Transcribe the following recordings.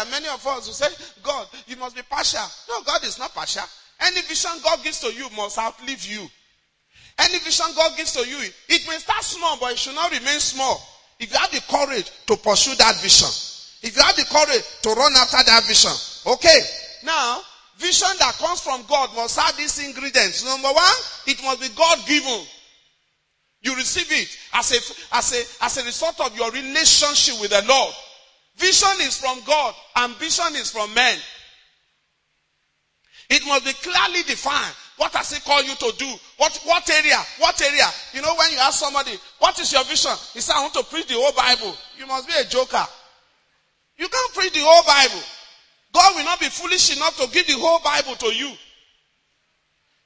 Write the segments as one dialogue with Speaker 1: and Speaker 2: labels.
Speaker 1: prayer, many of us who say, God, you must be partial. No, God is not partial. Any vision God gives to you must outlive you. Any vision God gives to you, it may start small, but it should not remain small. If you have the courage to pursue that vision, if you have the courage to run after that vision, okay. Now, vision that comes from God must have these ingredients. Number one, it must be God given. You receive it as a, as a, as a result of your relationship with the Lord. Vision is from God. Ambition is from men. It must be clearly defined. What has he called you to do? What, what area? What area? You know, when you ask somebody, what is your vision? He said, I want to preach the whole Bible. You must be a joker. You can't preach the whole Bible. God will not be foolish enough to give the whole Bible to you.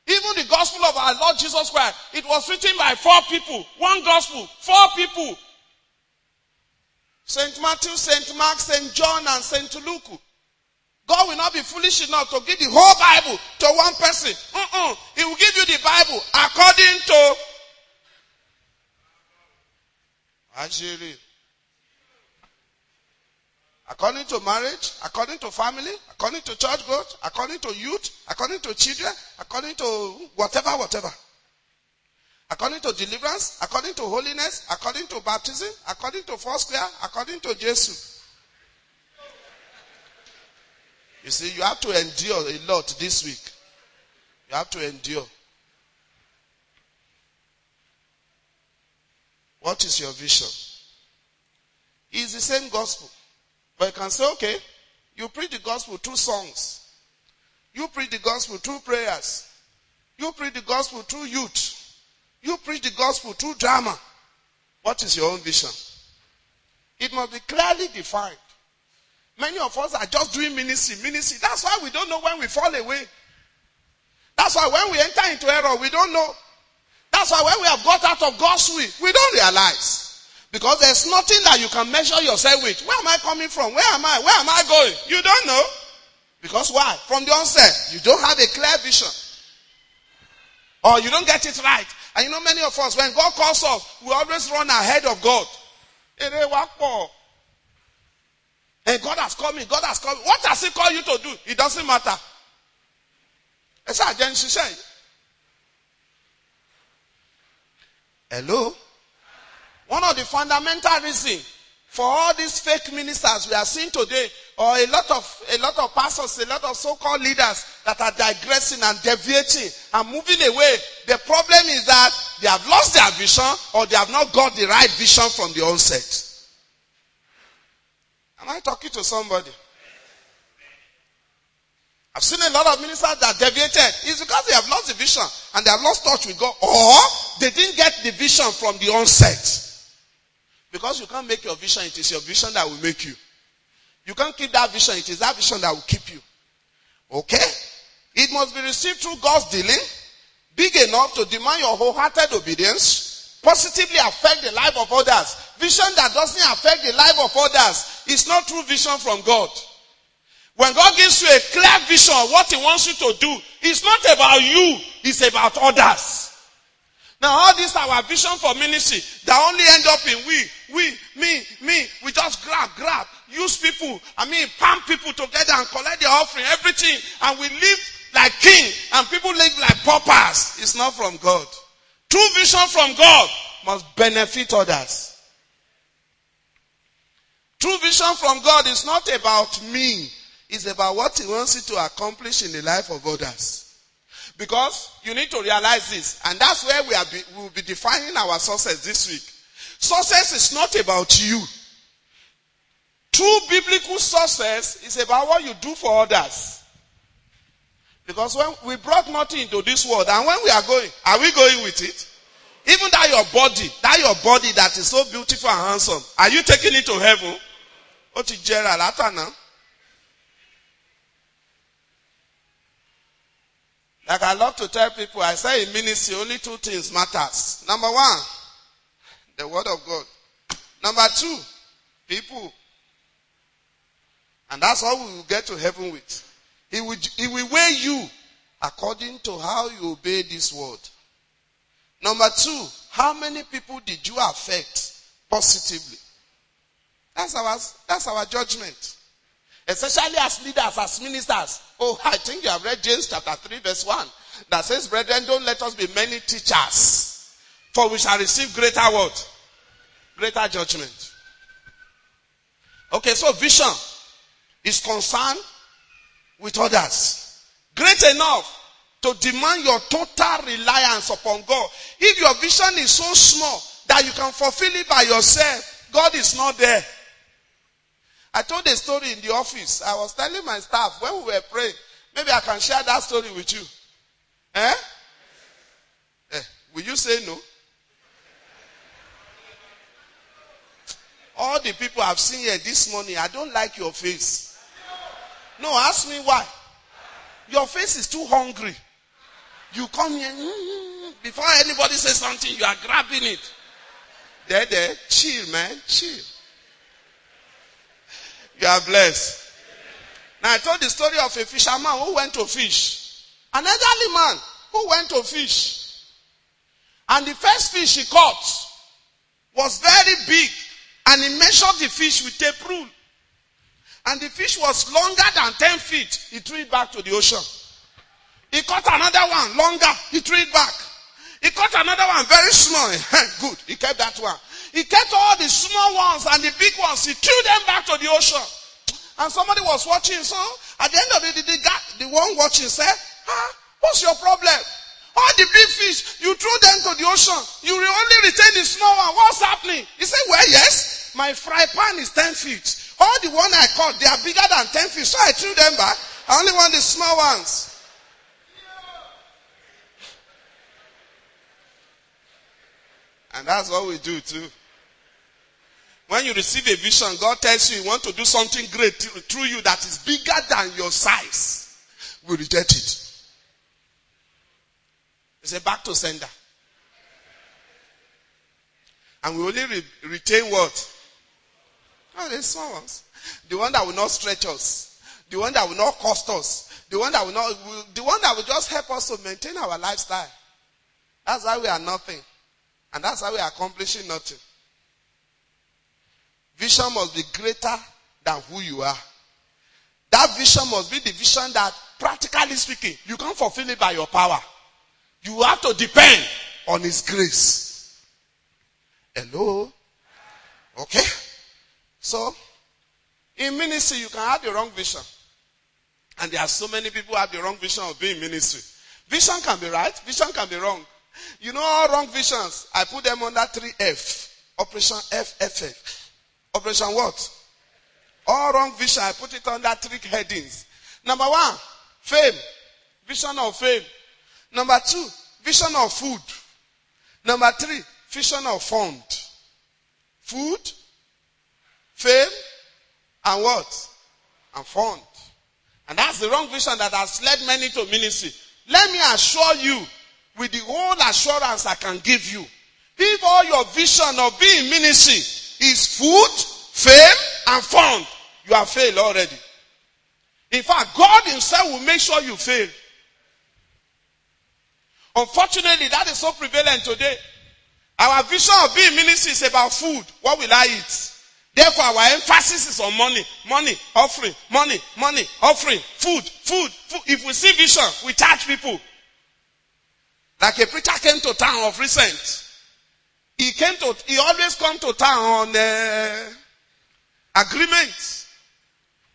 Speaker 1: Even the gospel of our Lord Jesus Christ, it was written by four people. One gospel, four people. St. Matthew, St. Mark, St. John, and St. Luke. God will not be foolish enough to give the whole Bible to one person. He will give you the Bible according to Ajiri. According to marriage, according to family, according to church growth, according to youth, according to children, according to whatever, whatever. According to deliverance, according to holiness, according to baptism, according to prayer, according to Jesus. You see, you have to endure a lot this week. You have to endure. What is your vision? It's the same gospel. But you can say, okay, you preach the gospel two songs. You preach the gospel two prayers. You preach the gospel two youth. You preach the gospel two drama. What is your own vision? It must be clearly defined. Many of us are just doing ministry, ministry. That's why we don't know when we fall away. That's why when we enter into error, we don't know. That's why when we have got out of God's will, we don't realize. Because there's nothing that you can measure yourself with. Where am I coming from? Where am I? Where am I going? You don't know. Because why? From the onset, you don't have a clear vision. Or you don't get it right. And you know, many of us, when God calls us, we always run ahead of God. And God has called me. God has called me. What has He called you to do? It doesn't matter. It's a ṣiṣẹ́ Hello? One of the fundamental reasons for all these fake ministers we are seeing today, or a lot of a lot of pastors, a lot of so-called leaders that are digressing and deviating and moving away. The problem is that they have lost their vision or they have not got the right vision from the onset. Am I talking to somebody? I've seen a lot of ministers that deviated. It's because they have lost the vision and they have lost touch with God or they didn't get the vision from the onset. Because you can't make your vision, it is your vision that will make you. You can't keep that vision, it is that vision that will keep you. Okay? It must be received through God's dealing, big enough to demand your wholehearted obedience, positively affect the life of others. Vision that doesn't affect the life of others is not true vision from God. When God gives you a clear vision of what He wants you to do, it's not about you, it's about others. Now all are our vision for ministry that only end up in we, we, me, me. We just grab, grab, use people, I mean, pump people together and collect their offering, everything, and we live like king, and people live like paupers. It's not from God. True vision from God must benefit others. True vision from God is not about me. It's about what He wants you to accomplish in the life of others. Because you need to realize this, and that's where we are be, will be defining our success this week. Success is not about you. True biblical success is about what you do for others. Because when we brought nothing into this world, and when we are going, are we going with it? Even that your body, that your body that is so beautiful and handsome, are you taking it to heaven? ó ti jẹrà Like I love to tell people, I say in ministry only two things matters. Number one, the word of God. Number two, people. And that's all we will get to heaven with. He will, he will weigh you according to how you obey this word. Number two, how many people did you affect positively? That's our, that's our judgment. Especially as leaders, as ministers. Oh, I think you have read James chapter 3 verse 1 that says, brethren, don't let us be many teachers, for we shall receive greater what? Greater judgment. Okay, so vision is concerned with others. Great enough to demand your total reliance upon God. If your vision is so small that you can fulfill it by yourself, God is not there. I told a story in the office. I was telling my staff when we were praying, maybe I can share that story with you. Eh? eh will you say no? All the people I've seen here this morning, I don't like your face. No, ask me why. Your face is too hungry. You come here, mm, before anybody says something, you are grabbing it. There, there, chill, man, chill. You are blessed. Now I told the story of a fisherman who went to fish. An elderly man who went to fish. And the first fish he caught was very big. And he measured the fish with a rule. And the fish was longer than 10 feet. He threw it back to the ocean. He caught another one longer. He threw it back. He caught another one very small. Good. He kept that one. He kept all the small ones and the big ones. He threw them back to the ocean. And somebody was watching. So at the end of it, the, the one watching said, ah, what's your problem? All the big fish, you threw them to the ocean. You only retain the small one. What's happening? He said, well, yes, my fry pan is 10 feet. All the one I caught, they are bigger than 10 feet. So I threw them back. I only want the small ones. And that's what we do too. When you receive a vision, God tells you He wants to do something great through you that is bigger than your size. We reject it. He said, back to sender. And we only re- retain what? Oh, the small ones. The one that will not stretch us. The one that will not cost us. The one that will not, the one that will just help us to maintain our lifestyle. That's why we are nothing. And that's how we are accomplishing nothing. Vision must be greater than who you are. That vision must be the vision that, practically speaking, you can't fulfill it by your power. You have to depend on His grace. Hello? Okay? So, in ministry, you can have the wrong vision. And there are so many people who have the wrong vision of being ministry. Vision can be right, vision can be wrong. You know all wrong visions, I put them under 3F. Operation FFF. Operation what? All wrong vision, I put it under three headings. Number one, fame. Vision of fame. Number two, vision of food. Number three, vision of fund. Food, fame, and what? And fund. And that's the wrong vision that has led many to ministry. Let me assure you, with the whole assurance I can give you, if all your vision of being ministry is food, fame, and fund. You have failed already. In fact, God Himself will make sure you fail. Unfortunately, that is so prevalent today. Our vision of being ministry is about food. What will I eat? Therefore, our emphasis is on money, money, offering, money, money, offering, food, food, food. If we see vision, we charge people. Like a preacher came to town of recent. He came to, he always come to town on uh, agreement.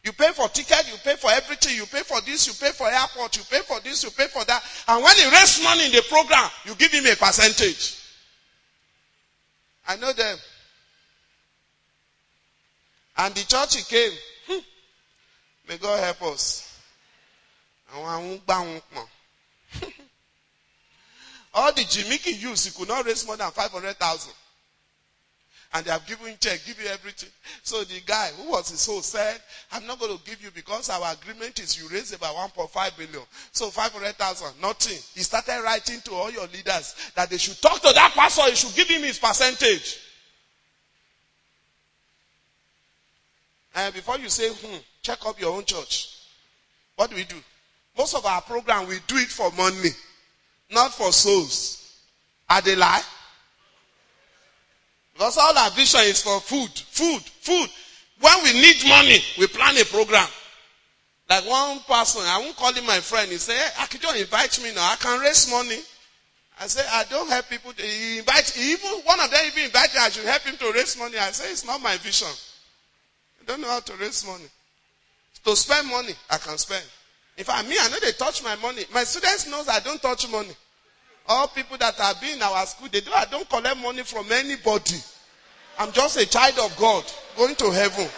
Speaker 1: You pay for ticket, you pay for everything, you pay for this, you pay for airport, you pay for this, you pay for that. And when he raises money in the program, you give him a percentage. I know them. And the church he came. Hmm, may God help us. All the Jimmy used, he could not raise more than 500,000. And they have given check, give you everything. So the guy who was his host said, I'm not going to give you because our agreement is you raise about 1.5 billion. So 500,000, nothing. He started writing to all your leaders that they should talk to that pastor, he should give him his percentage. And before you say, hmm, check up your own church. What do we do? Most of our program, we do it for money not for souls. Are they lie? Because all our vision is for food, food, food. When we need money, we plan a program. Like one person, I won't call him my friend. He said, hey, Akijo, invite me now. I can raise money. I said, I don't help people. To, he invite, even one of them even invited. I should help him to raise money. I said, it's not my vision. I don't know how to raise money. To spend money, I can spend. In fact, me, I know they touch my money. My students knows I don't touch money. All people that have been in our school, they do. I don't collect money from anybody. I'm just a child of God going to heaven.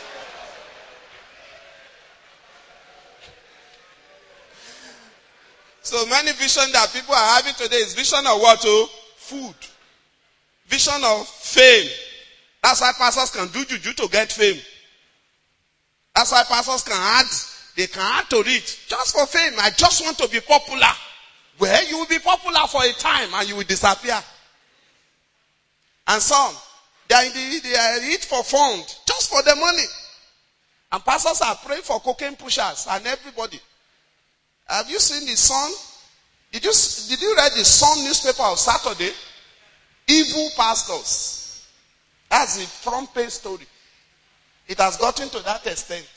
Speaker 1: So many vision that people are having today is vision of what? Oh, food. Vision of fame. That's why pastors can do juju to get fame. That's why pastors can add, they can add to it just for fame. I just want to be popular. Well, you will be popular for a time and you will disappear. And some, they are in the, they are it for fund, just for the money. And pastors are praying for cocaine pushers and everybody. Have you seen the Sun? Did you, did you read the Sun newspaper of Saturday? Evil pastors. That's the front page story. It has gotten to that extent.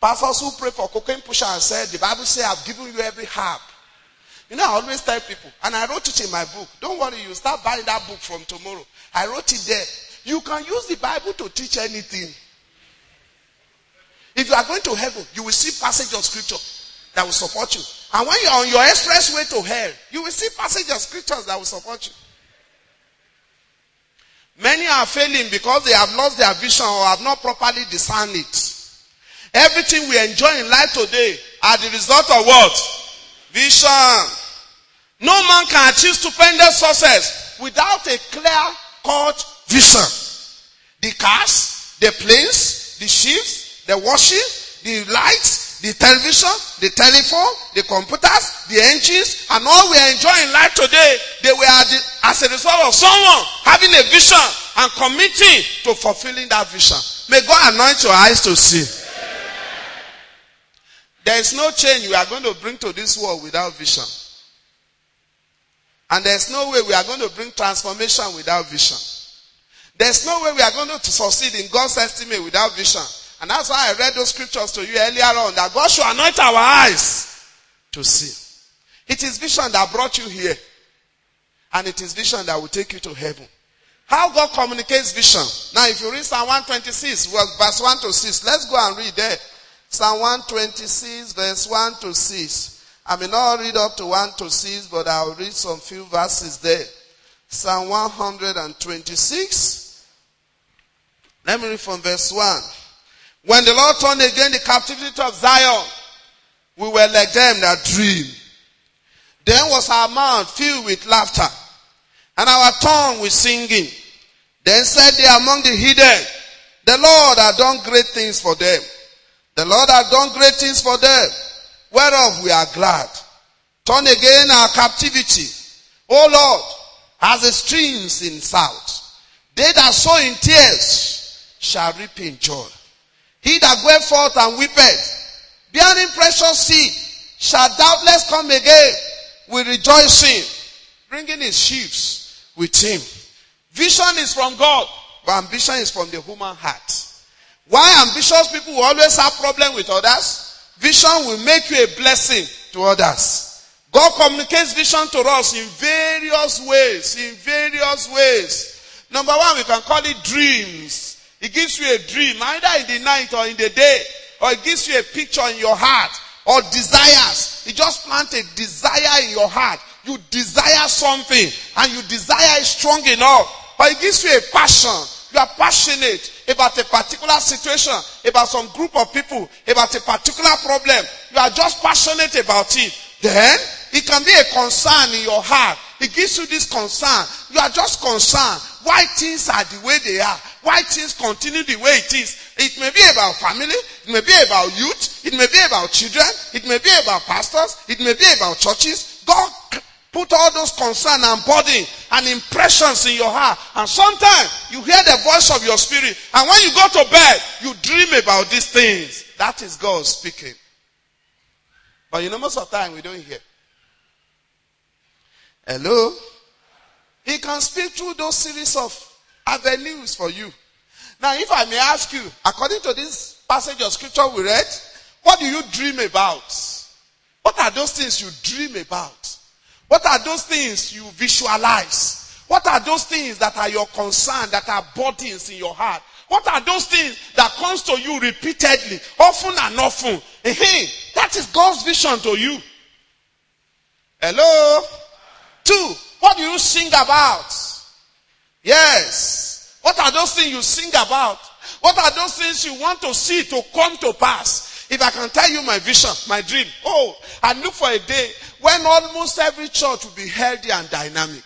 Speaker 1: Pastors who pray for cocaine pusher and said, the Bible says, I've given you every herb. You know, I always tell people, and I wrote it in my book. Don't worry, you start buying that book from tomorrow. I wrote it there. You can use the Bible to teach anything. If you are going to heaven, you will see passage of scripture that will support you. And when you're on your express way to hell, you will see passage of scriptures that will support you. Many are failing because they have lost their vision or have not properly discerned it. Everything we enjoy in life today are the result of what? Vision. No man can achieve stupendous success without a clear cut vision. The cars, the planes, the ships, the washing, the lights, the television, the telephone, the computers, the engines, and all we enjoy in life today, they were as a result of someone having a vision and committing to fulfilling that vision. May God anoint your eyes to see. There is no change we are going to bring to this world without vision. And there's no way we are going to bring transformation without vision. There's no way we are going to succeed in God's estimate without vision. And that's why I read those scriptures to you earlier on that God should anoint our eyes to see. It is vision that brought you here. And it is vision that will take you to heaven. How God communicates vision. Now if you read Psalm 126, verse 1 to 6, let's go and read there. Psalm 126, verse 1 to 6. I may not read up to 1 to 6, but I'll read some few verses there. Psalm 126. Let me read from verse 1. When the Lord turned again the captivity of Zion, we were like them that dream. Then was our mouth filled with laughter, and our tongue with singing. Then said they among the hidden, The Lord hath done great things for them. The Lord hath done great things for them whereof we are glad. Turn again our captivity. O Lord, as the streams in south. They that sow in tears shall reap in joy. He that goeth forth and weepeth, bearing precious seed, shall doubtless come again with rejoicing, bringing his sheaves with him. Vision is from God, but ambition is from the human heart. Why ambitious people will always have problem with others? Vision will make you a blessing to others. God communicates vision to us in various ways, in various ways. Number one, we can call it dreams. He gives you a dream, either in the night or in the day, or it gives you a picture in your heart, or desires. He just plants a desire in your heart. You desire something, and you desire it strong enough, or it gives you a passion you are passionate about a particular situation, about some group of people, about a particular problem. You are just passionate about it. Then it can be a concern in your heart. It gives you this concern. You are just concerned why things are the way they are. Why things continue the way it is. It may be about family. It may be about youth. It may be about children. It may be about pastors. It may be about churches. God Put all those concern and burden and impressions in your heart. And sometimes you hear the voice of your spirit. And when you go to bed, you dream about these things. That is God speaking. But you know, most of the time we don't hear. Hello? He can speak through those series of avenues for you. Now, if I may ask you, according to this passage of scripture we read, What do you dream about? What are those things you dream about? What are those things you visualize? What are those things that are your concern, that are burdens in your heart? What are those things that comes to you repeatedly, often and often? Hey, that is God's vision to you. Hello? Two, what do you sing about? Yes. What are those things you sing about? What are those things you want to see to come to pass? If I can tell you my vision, my dream, oh, I look for a day when almost every church will be healthy and dynamic.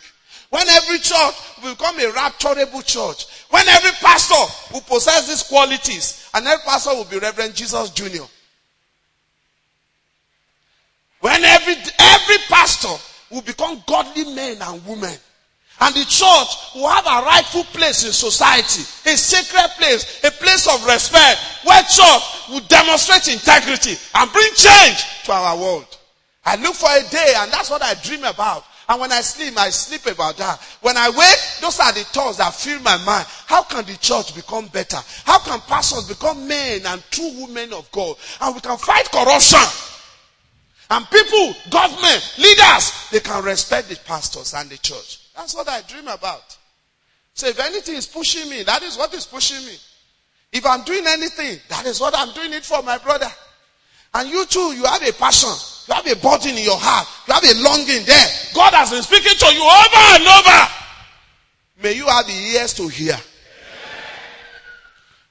Speaker 1: When every church will become a rapturable church. When every pastor will possess these qualities and every pastor will be Reverend Jesus Jr. When every, every pastor will become godly men and women. And the church will have a rightful place in society, a sacred place, a place of respect, where church will demonstrate integrity and bring change to our world. I look for a day, and that's what I dream about. And when I sleep, I sleep about that. When I wake, those are the thoughts that fill my mind. How can the church become better? How can pastors become men and true women of God? And we can fight corruption. And people, government, leaders, they can respect the pastors and the church. That's what I dream about. So if anything is pushing me, that is what is pushing me. If I'm doing anything, that is what I'm doing it for my brother. And you too, you have a passion. You have a burden in your heart. You have a longing there. God has been speaking to you over and over. May you have the ears to hear.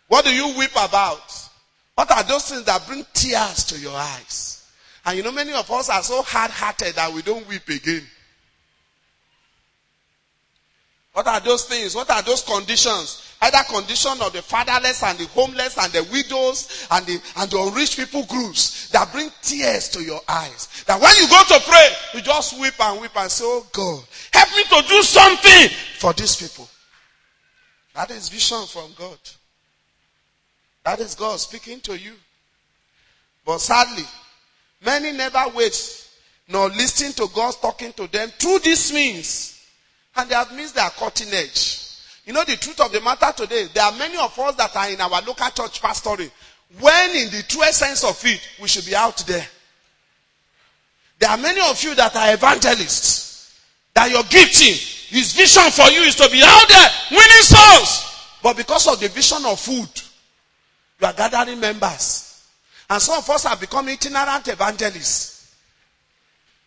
Speaker 1: What do you weep about? What are those things that bring tears to your eyes? And you know, many of us are so hard hearted that we don't weep again. What are those things? What are those conditions? Either condition of the fatherless and the homeless and the widows and the, and the unreached people groups that bring tears to your eyes. That when you go to pray, you just weep and weep and say, Oh God, help me to do something for these people. That is vision from God. That is God speaking to you. But sadly, many never wait nor listen to God talking to them through this means. And they have missed their cutting edge. You know the truth of the matter today, there are many of us that are in our local church pastoring. When in the true sense of it, we should be out there. There are many of you that are evangelists. That your gifting, his vision for you is to be out there winning souls. But because of the vision of food, you are gathering members. And some of us have become itinerant evangelists.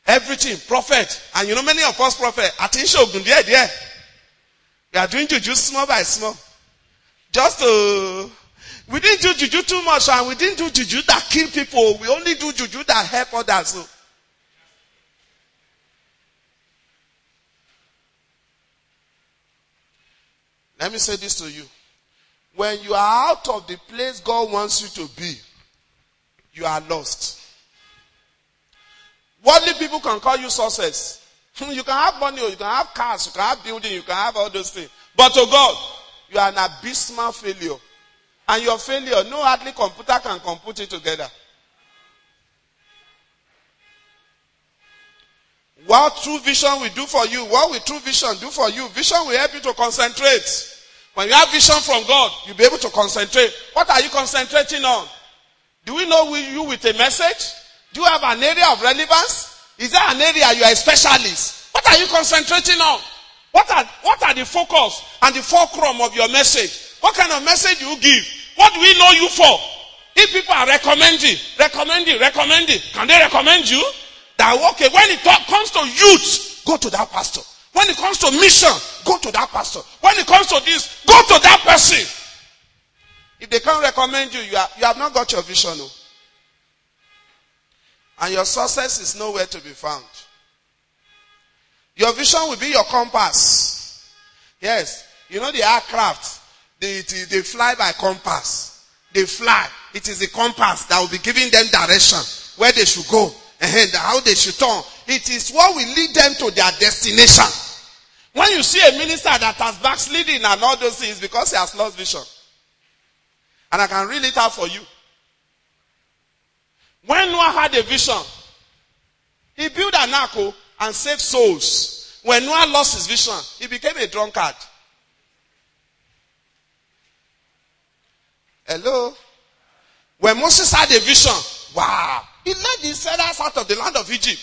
Speaker 1: Everything, prophet. And you know many of us prophet, attention, there, there. We are doing juju small by small. Just to, we didn't do juju too much and we didn't do juju that kill people. We only do juju that help others. So. Let me say this to you. When you are out of the place God wants you to be, you are lost. Worldly people can call you success. You can have money, you can have cars, you can have building, you can have all those things. But to God, you are an abysmal failure. And your failure, no earthly computer can compute it together. What true vision will do for you, what will true vision do for you? Vision will help you to concentrate. When you have vision from God, you'll be able to concentrate. What are you concentrating on? Do we know you with a message? Do you have an area of relevance? Is there an area you are a specialist? What are you concentrating on? What are, what are the focus and the fulcrum of your message? What kind of message do you give? What do we know you for? If people are recommending, recommending, recommending, can they recommend you? That okay, when it comes to youth, go to that pastor. When it comes to mission, go to that pastor. When it comes to this, go to that person. If they can't recommend you, you, are, you have not got your vision. No. And your success is nowhere to be found. Your vision will be your compass. Yes. You know the aircraft, they, they fly by compass. They fly. It is the compass that will be giving them direction, where they should go, and how they should turn. It is what will lead them to their destination. When you see a minister that has backsliding and all those things because he has lost vision. And I can read it out for you. When Noah had a vision, he built an ark oh, and saved souls. When Noah lost his vision, he became a drunkard. Hello? When Moses had a vision, Wow. He led the Israelites out of the land of Egypt.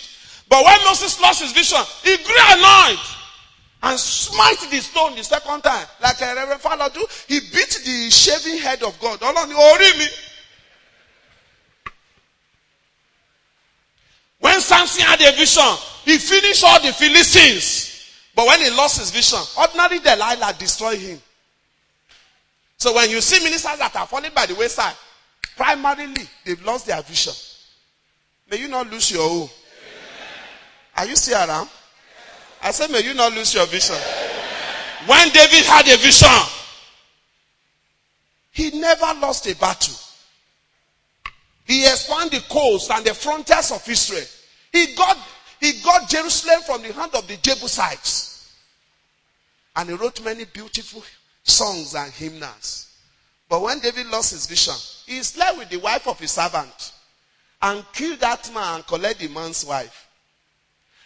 Speaker 1: But when Moses lost his vision, he grew annoyed and smite the stone the second time. Like a Reverend Father do. He beat the shaving head of God. When Samson had a vision, he finished all the Philistines. But when he lost his vision, ordinary Delilah destroyed him. So when you see ministers that are falling by the wayside, primarily they've lost their vision. May you not lose your own. Are you still around? I said, may you not lose your vision. When David had a vision, he never lost a battle. He expanded the coast and the frontiers of Israel. He got he got Jerusalem from the hand of the Jebusites. And he wrote many beautiful songs and hymns. But when David lost his vision, he slept with the wife of his servant and killed that man and collect the man's wife.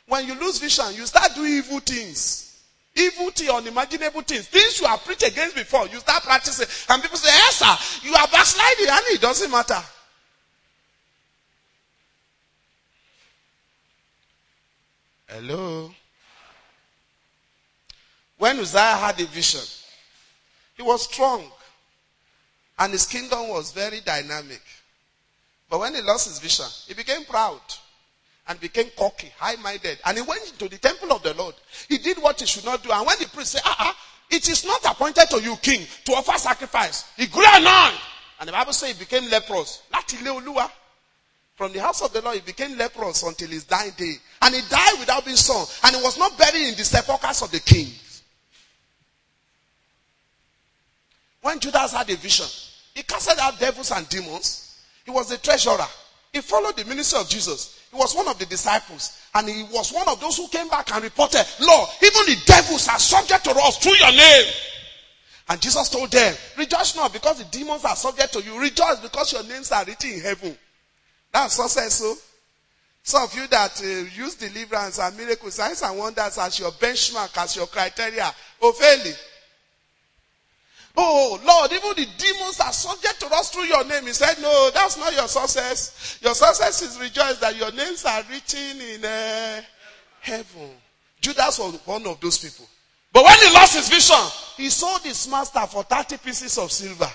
Speaker 1: When you lose vision, you start doing evil things. Evil things, unimaginable things. Things you have preached against before, you start practicing. And people say, yes sir, you are backsliding and it doesn't matter. Hello. When Uzziah had a vision, he was strong. And his kingdom was very dynamic. But when he lost his vision, he became proud and became cocky, high-minded. And he went into the temple of the Lord. He did what he should not do. And when the priest said, ah, ah, it is not appointed to you, king, to offer sacrifice. He grew annoyed. And the Bible says he became leprous. From the house of the Lord, he became leprous until his dying day. And he died without being sown. And he was not buried in the sepulchres of the kings. When Judas had a vision, he casted out devils and demons. He was the treasurer. He followed the ministry of Jesus. He was one of the disciples. And he was one of those who came back and reported, Lord, even the devils are subject to us through your name. And Jesus told them, rejoice not because the demons are subject to you. Rejoice because your names are written in heaven. That's success. So, some of you that uh, use deliverance and miracles, signs and wonders as your benchmark, as your criteria, Ophélie. Oh Lord, even the demons are subject to us through your name. He said, No, that's not your success. Your success is rejoice that your names are written in uh, heaven. Judas was one of those people. But when he lost his vision, he sold his master for 30 pieces of silver.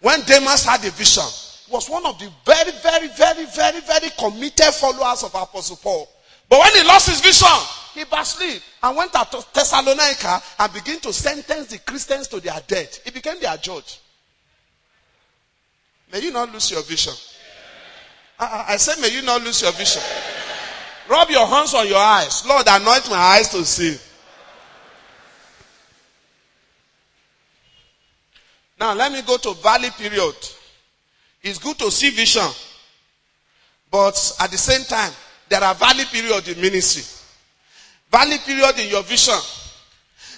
Speaker 1: When Demas had a vision, was one of the very, very, very, very, very committed followers of Apostle Paul. But when he lost his vision, he backslid and went to Thessalonica and began to sentence the Christians to their death. He became their judge. May you not lose your vision. I, I said, may you not lose your vision. Rub your hands on your eyes. Lord, anoint my eyes to see. Now let me go to valley period. It's good to see vision. But at the same time, there are valley periods in ministry. Valley period in your vision.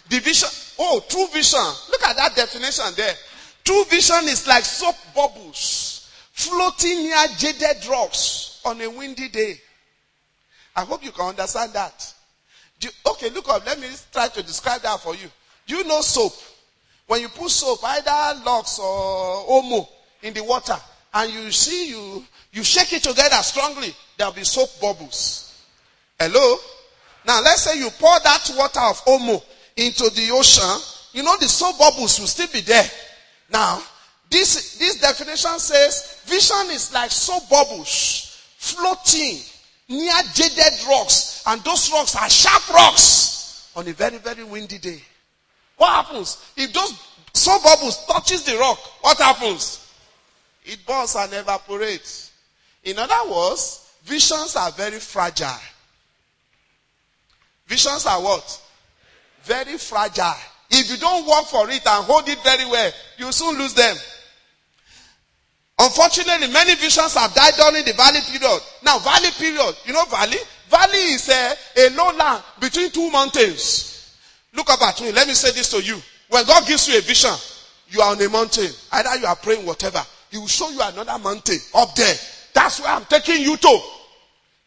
Speaker 1: The vision, oh, true vision. Look at that definition there. True vision is like soap bubbles floating near jaded rocks on a windy day. I hope you can understand that. Okay, look up. Let me try to describe that for you. Do you know soap? When you put soap, either Lux or Omo in the water, and you see you, you shake it together strongly, there'll be soap bubbles. Hello? Now let's say you pour that water of Omo into the ocean, you know the soap bubbles will still be there. Now, this, this definition says vision is like soap bubbles floating near jaded rocks and those rocks are sharp rocks on a very, very windy day. What happens? If those soap bubbles touches the rock, what happens? It bursts and evaporates. In other words, visions are very fragile. Visions are what? Very fragile. If you don't work for it and hold it very well, you soon lose them. Unfortunately, many visions have died during the valley period. Now, valley period, you know valley? Valley is a, a low land between two mountains. Look up at me. Let me say this to you. When God gives you a vision, you are on a mountain. Either you are praying whatever. He will show you another mountain up there. That's where I'm taking you to.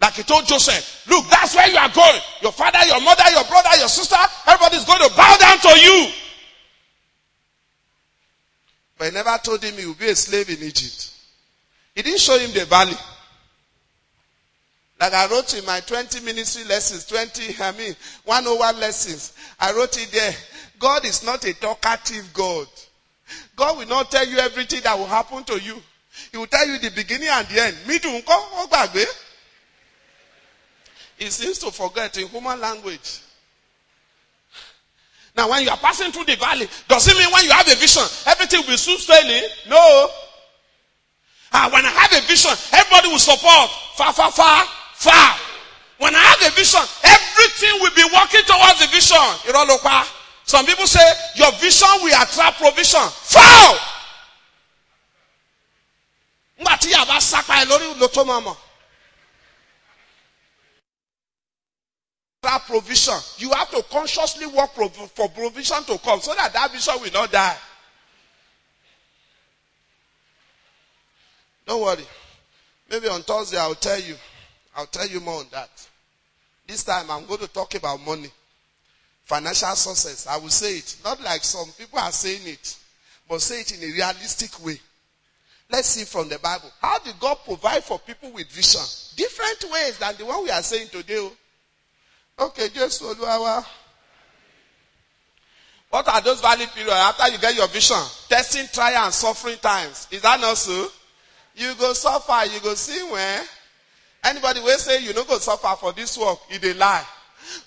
Speaker 1: Like he told Joseph, look, that's where you are going. Your father, your mother, your brother, your sister, everybody's going to bow down to you. But he never told him he would be a slave in Egypt. He didn't show him the valley. Like I wrote in my 20 ministry lessons, 20, I mean, 101 lessons. I wrote it there. God is not a talkative God. God will not tell you everything that will happen to you. He will tell you the beginning and the end. Me too. He seems to forget in human language. Now, when you are passing through the valley, does it mean when you have a vision, everything will be smooth sailing? No. Ah, when I have a vision, everybody will support. Far, far, far, far. When I have a vision, everything will be working towards the vision. Some people say your vision will attract provision. Foul! That provision. You have to consciously work for provision to come so that that vision will not die. Don't worry. Maybe on Thursday I'll tell you. I'll tell you more on that. This time I'm going to talk about money. Financial success. I will say it. Not like some people are saying it, but say it in a realistic way. Let's see from the Bible. How did God provide for people with vision? Different ways than the one we are saying today. Oh. Okay, just Oluwawa. What are those valley periods after you get your vision? Testing, trial, and suffering times. Is that not so? You go suffer, you go see where. Anybody will say you don't go suffer for this work, it a lie.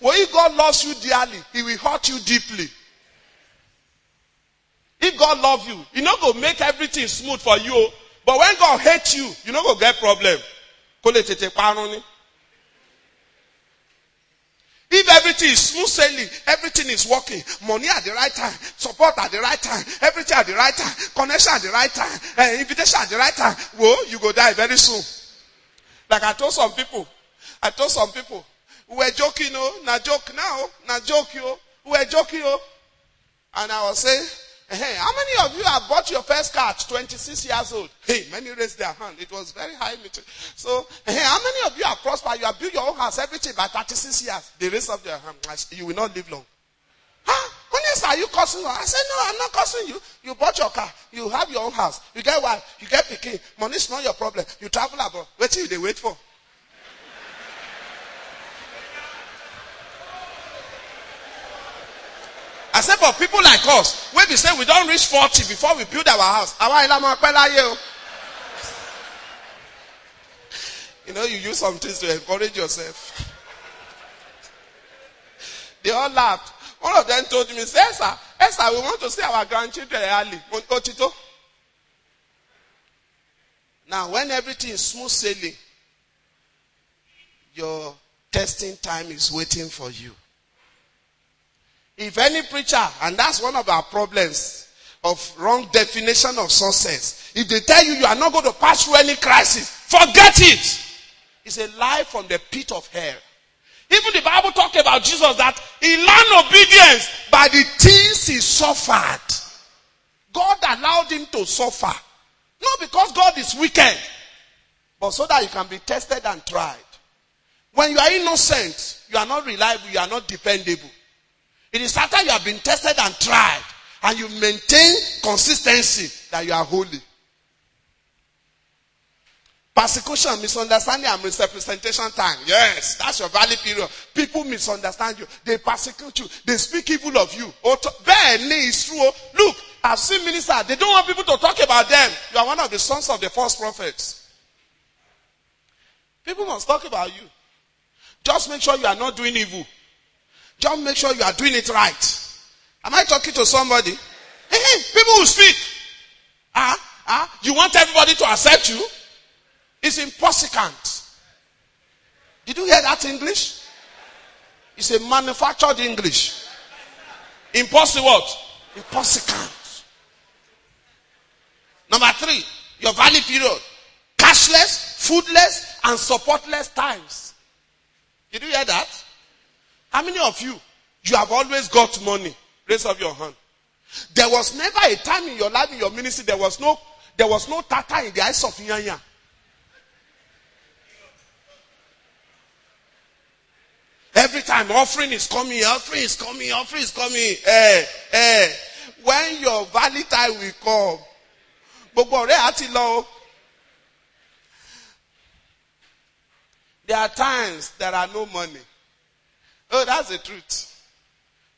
Speaker 1: When God loves you dearly, He will hurt you deeply. If God love you, He not go make everything smooth for you. But when God hates you, you not go get problem. If everything is smooth sailing, everything is working, money at the right time, support at the right time, everything at the right time, connection at the right time, uh, invitation at the right time, well, you go die very soon. Like I told some people, I told some people, we were joking, oh, na joke now, na joke, yo. We were joking, oh. And I was saying, hey, how many of you have bought your first car at 26 years old? Hey, many raised their hand. It was very high. So, hey, how many of you have prospered? You have built your own house, everything by 36 years. They raised up their hand. You will not live long. Huh? Honest, are you cursing? I said, no, I'm not cursing you. You bought your car. You have your own house. You get wife. You get picking. Money is not your problem. You travel abroad. What till they wait for? I said for people like us, when we say we don't reach 40 before we build our house, you know, you use some things to encourage yourself. They all laughed. One of them told me, Esther, Esther, we want to see our grandchildren early. Now, when everything is smooth sailing, your testing time is waiting for you. If any preacher, and that's one of our problems of wrong definition of success, if they tell you you are not going to pass through any crisis, forget it. It's a lie from the pit of hell. Even the Bible talks about Jesus that he learned obedience by the things he suffered. God allowed him to suffer. Not because God is wicked, but so that you can be tested and tried. When you are innocent, you are not reliable, you are not dependable. It is after you have been tested and tried and you maintain consistency that you are holy. Persecution, misunderstanding, and misrepresentation time. Yes, that's your valley period. People misunderstand you. They persecute you. They speak evil of you. Oh, ben is true. Oh. Look, I've seen ministers. They don't want people to talk about them. You are one of the sons of the false prophets. People must talk about you. Just make sure you are not doing evil. Just make sure you are doing it right. Am I talking to somebody? Hey, hey people will speak. Ah, ah, you want everybody to accept you? It's impossible. Did you hear that English? It's a manufactured English. Impossible what? Impossible. Number three, your valley period. Cashless, foodless, and supportless times. Did you hear that? How many of you, you have always got money? Raise up your hand. There was never a time in your life, in your ministry, there was no, there was no tata in the eyes of Nyanya. Every time offering is coming, offering is coming, offering is coming. Eh, eh. When your valley time will come, gbogbo ọ̀rẹ́. There are times there are no money. Oh, that's the truth.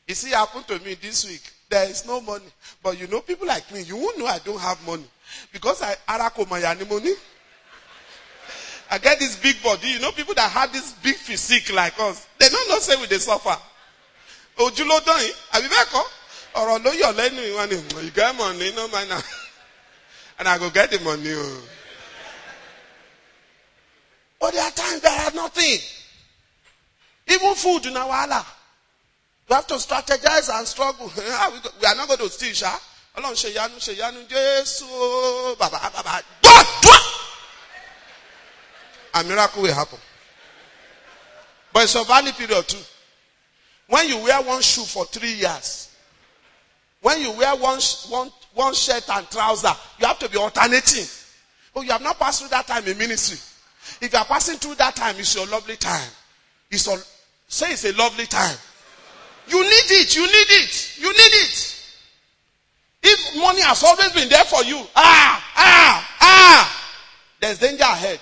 Speaker 1: You see, it happened to me this week. There is no money. But you know, people like me, you won't know I don't have money. Because I arakomayani money. I get this big body. You know, people that have this big physique like us, they don't know say we they suffer. Ojulo doyin, àbí bẹ́ẹ̀ kọ́? Ọ̀rọ̀ ló yọ̀ lẹ́nu ìwọ ni, you're learning money. Mm, you get money, no man. And I go get the money. Oh. But there are times there are nothing. Even food in our. We have to strategize and struggle. Ah, we are not going to steal, sha. Ọlọ́run ṣe yanu ṣe yanu Jésù bàbá bàbá. A miracle will happen. But it's a valid period too. When you wear one shoe for three years, when you wear one, one, one shirt and trouser, you have to be alternating. Oh, you have not passed through that time in ministry. If you are passing through that time, it's your lovely time. It's a, say it's a lovely time. You need it. You need it. You need it. If money has always been there for you, ah, ah, ah, there's danger ahead.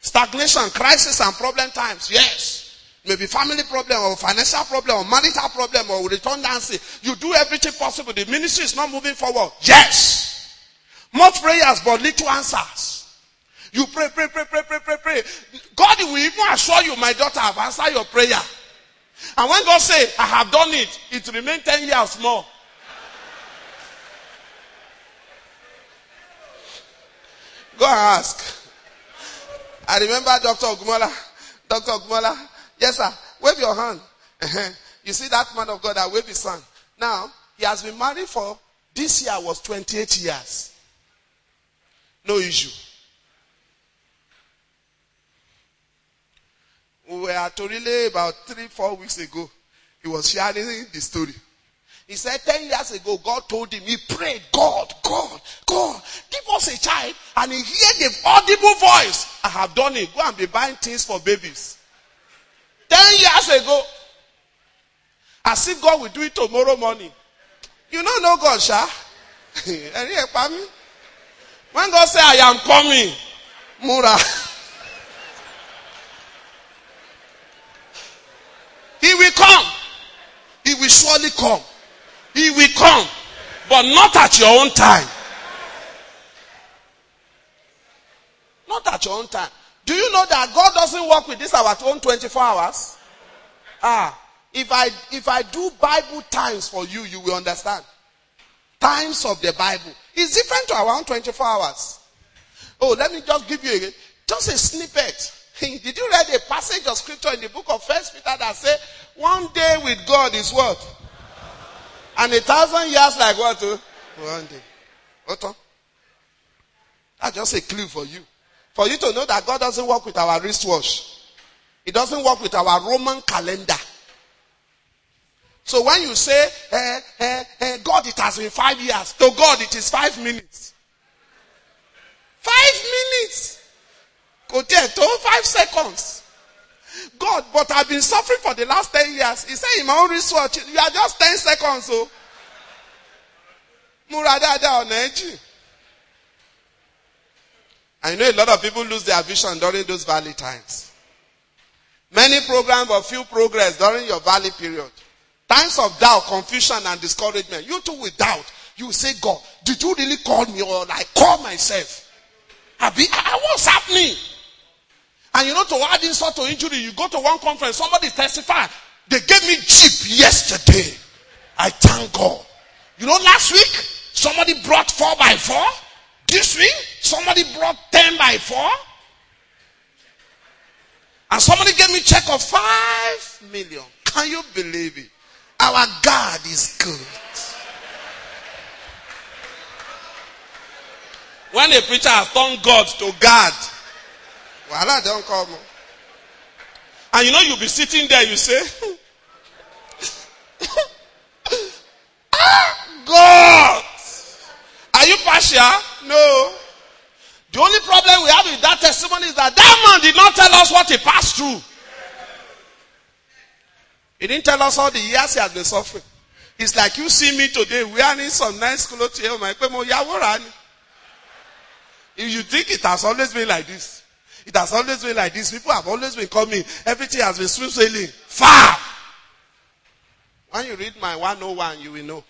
Speaker 1: Stagnation, crisis, and problem times. Yes. Maybe family problem or financial problem or marital problem or redundancy. You do everything possible. The ministry is not moving forward. Yes. Much prayers, but little answers. You pray, pray, pray, pray, pray, pray, pray. God will even assure you, my daughter, I've answered your prayer. And when God say, I have done it, it remains 10 years more. Go and ask. I remember Dr. Ogmola. Dr. Ogmola. Yes, sir. Wave your hand. you see that man of God that wave his hand. Now, he has been married for, this year was 28 years. No issue. We were at Torile about three, four weeks ago. He was sharing the story. He said 10 years ago, God told him, he prayed, God, God, God, give us a child. And he heard the audible voice. I have done it. Go and be buying things for babies. 10 years ago. As if God will do it tomorrow morning. You don't know God, Sha. when God say, I am coming, Mura. He will come. He will surely come. He will come, but not at your own time. Not at your own time. Do you know that God doesn't work with this our own 24 hours? Ah, if I if I do Bible times for you, you will understand. Times of the Bible is different to our own 24 hours. Oh, let me just give you a, just a snippet. Did you read a passage of scripture in the book of First Peter that say one day with God is what? And a thousand years like what? Oh? One day. What? That's just a clue for you. For you to know that God doesn't work with our wristwatch. It doesn't work with our Roman calendar. So when you say, eh, eh, eh, God, it has been five years. To God, it is five minutes. Five minutes. There, to five seconds. God, but I've been suffering for the last 10 years. He said in my own research, you are just 10 seconds. So. Muradada on I know a lot of people lose their vision during those valley times. Many programs but few progress during your valley period. Times of doubt, confusion, and discouragement. You too with doubt. You say, God, did you really call me or like call myself? I be, ah, what's happening? And you know, to add insult to injury, you go to one conference, somebody testify. They gave me Jeep yesterday. I thank God. You know, last week, somebody brought four by four. This week, somebody brought ten by four. And somebody gave me check of five million. Can you believe it? Our God is good. When a preacher has turned God to God, Wahala don't come. And you know you'll be sitting there, you say, ah, God! Are you partial? No. The only problem we have with that testimony is that that man did not tell us what he passed through. He didn't tell us all the years he has been suffering. It's like you see me today wearing some nice clothes here. If you think it has always been like this, it has always been like this. People have always been coming. Everything has been smooth sailing. Far. When you read my 101, you will know.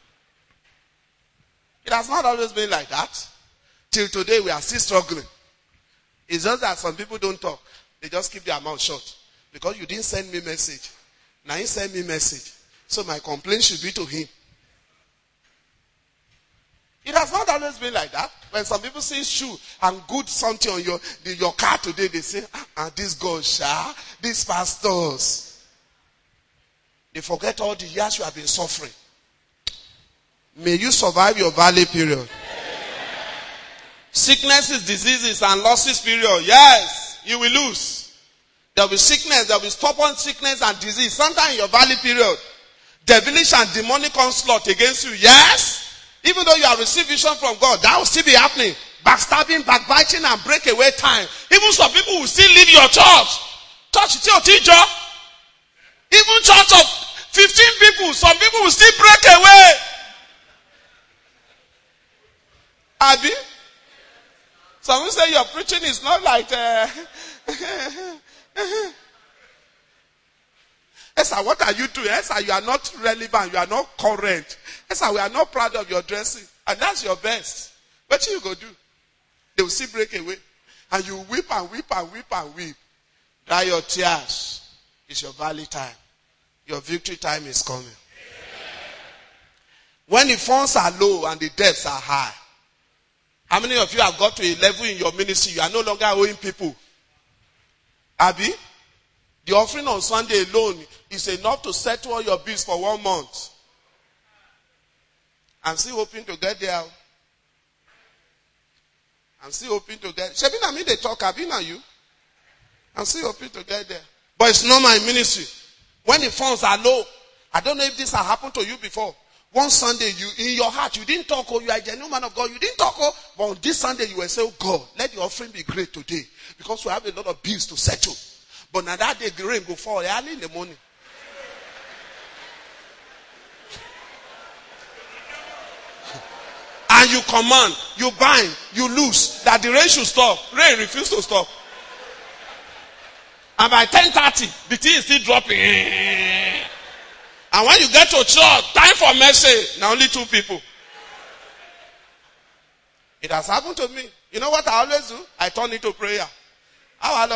Speaker 1: It has not always been like that. Till today, we are still struggling. It's just that some people don't talk. They just keep their mouth shut. Because you didn't send me message. Now he sent me message. So my complaint should be to him. It has not always been like that. When some people see shoe and good something on your, the, your car today, they say, ah, ah this God, sha, these pastors. They forget all the years you have been suffering. May you survive your valley period. Sicknesses, diseases, and losses period. Yes, you will lose. There will be sickness, there will be stubborn sickness and disease. Sometimes your valley period, devilish and demonic onslaught against you. Yes, even though you have received vision from God, that will still be happening. Backstabbing, backbiting, and breakaway time. Even some people will still leave your church. Church your teacher. Even church of 15 people, some people will still break away. Abby? Some will say your preaching is not like uh, Esther, what are you doing? Esther, you are not relevant. You are not current. Esther, we are not proud of your dressing. And that's your best. What you go do? They will see break away. And you weep and weep and weep and weep. Dry your tears. It's your valley time. Your victory time is coming. When the funds are low and the debts are high, how many of you have got to a level in your ministry you are no longer owing people? Abby? The offering on Sunday alone is enough to settle all your bills for one month. I'm still hoping to get there. I'm still hoping to get. Shabina, me they talk. Have been you? I'm still hoping to get there. But it's not my ministry. When the funds are low, I don't know if this has happened to you before. One Sunday, you in your heart, you didn't talk, oh, you are a genuine man of God, you didn't talk, oh, but on this Sunday, you will say, oh God, let the offering be great today, because we have a lot of bills to settle. But now that day, the rain go fall early in the morning. And you command, you bind, you lose that the rain should stop. Rain refuse to stop. And by 10:30, the tea is still dropping. And when you get to church, time for mercy. Now only two people. It has happened to me. You know what I always do? I turn into prayer. I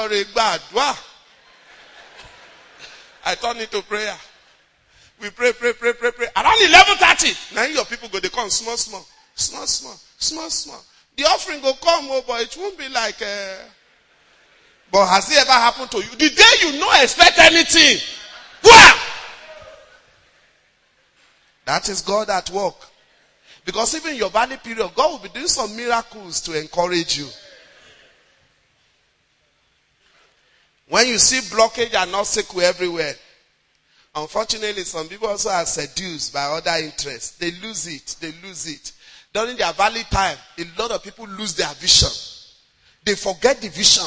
Speaker 1: turn into prayer. We pray, pray, pray, pray, pray. Around 11.30, now your people go, they come small, small. Small, small, small, small. The offering will come, oh, but it won't be like. a... But has it ever happened to you? The day you not expect anything! That is God at work. Because even your valley period, God will be doing some miracles to encourage you. When you see blockage and obstacle everywhere, unfortunately, some people also are seduced by other interests. They lose it. They lose it. During their valley time, a lot of people lose their vision. They forget the vision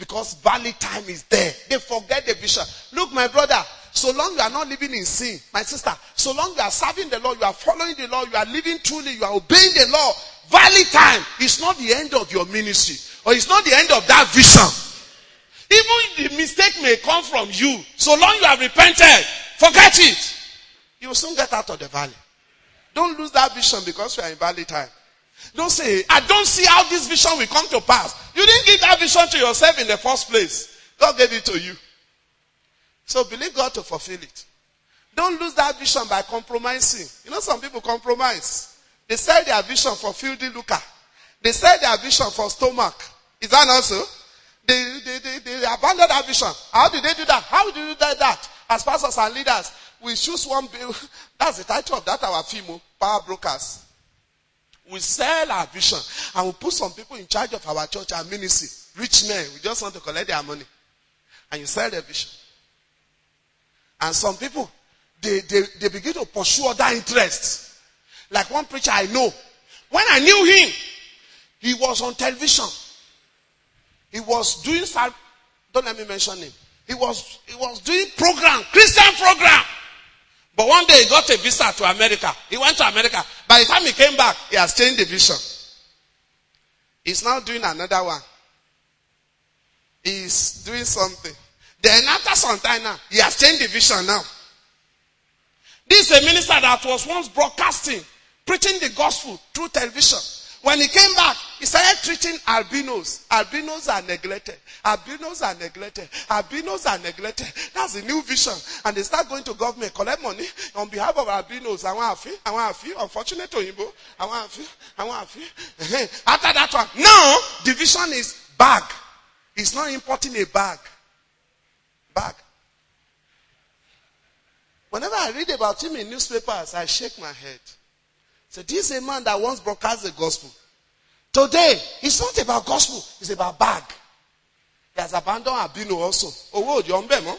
Speaker 1: because valley time is there. They forget the vision. Look, my brother, so long you are not living in sin, my sister, so long you are serving the Lord, you are following the Lord, you are living truly, you are obeying the law. Valley time is not the end of your ministry, or it's not the end of that vision. Even the mistake may come from you. So long you have repented, forget it. You will soon get out of the valley. Don't lose that vision because you are in valley time. Don't say, I don't see how this vision will come to pass. You didn't give that vision to yourself in the first place. God gave it to you. So believe God to fulfill it. Don't lose that vision by compromising. You know, some people compromise. They sell their vision for filthy lucre. They sell their vision for stomach. Is that not so? They, they, they, they abandon that vision. How did they do that? How did you do that? As pastors and leaders, we choose one. That's the title of that our film, oh, Power Brokers. We sell our vision and we put some people in charge of our church and ministry. Rich men. We just want to collect their money. And you sell their vision. And some people, they, they, they begin to pursue other interests. Like one preacher I know. When I knew him, he was on television. He was doing, don't let me mention him. He was, he was doing program, Christian program. But one day he got a visa to America. He went to America. By the time he came back, he has changed the vision. He's now doing another one. He's doing something. Then after some time now, he has changed the vision now. This is a minister that was once broadcasting, preaching the gospel through television. When he came back, he started treating albinos. Albinos are neglected. Albinos are neglected. Albinos are neglected. That's the new vision. And they start going to government, collect money on behalf of albinos. I want to feel, I want to feel, unfortunate I want to feel, I want to feel. After that one, now the vision is bag. He's not importing a bag. Bag. Whenever I read about him in newspapers, I shake my head. So this is a man that once broadcast the gospel. Today, it's not about gospel, it's about bag. He has abandoned Abino also. Oh, oh,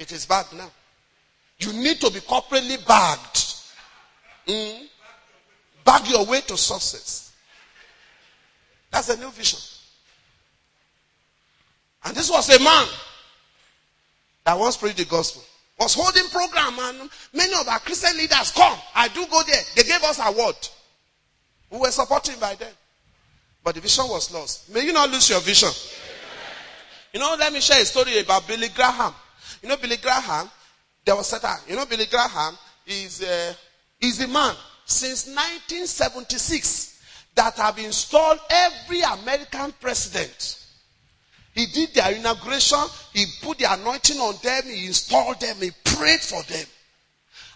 Speaker 1: It is bag now. You need to be corporately bagged. Mm. Bag your way to success. That's a new vision. And this was a man that once preached the gospel was holding program and many of our Christian leaders come. I do go there. They gave us award. We were supporting by then. But the vision was lost. May you not lose your vision. You know, let me share a story about Billy Graham. You know, Billy Graham, there was Satan. You know, Billy Graham is, uh, is a man since 1976 that have installed every American president he did their inauguration. He put the anointing on them. He installed them. He prayed for them.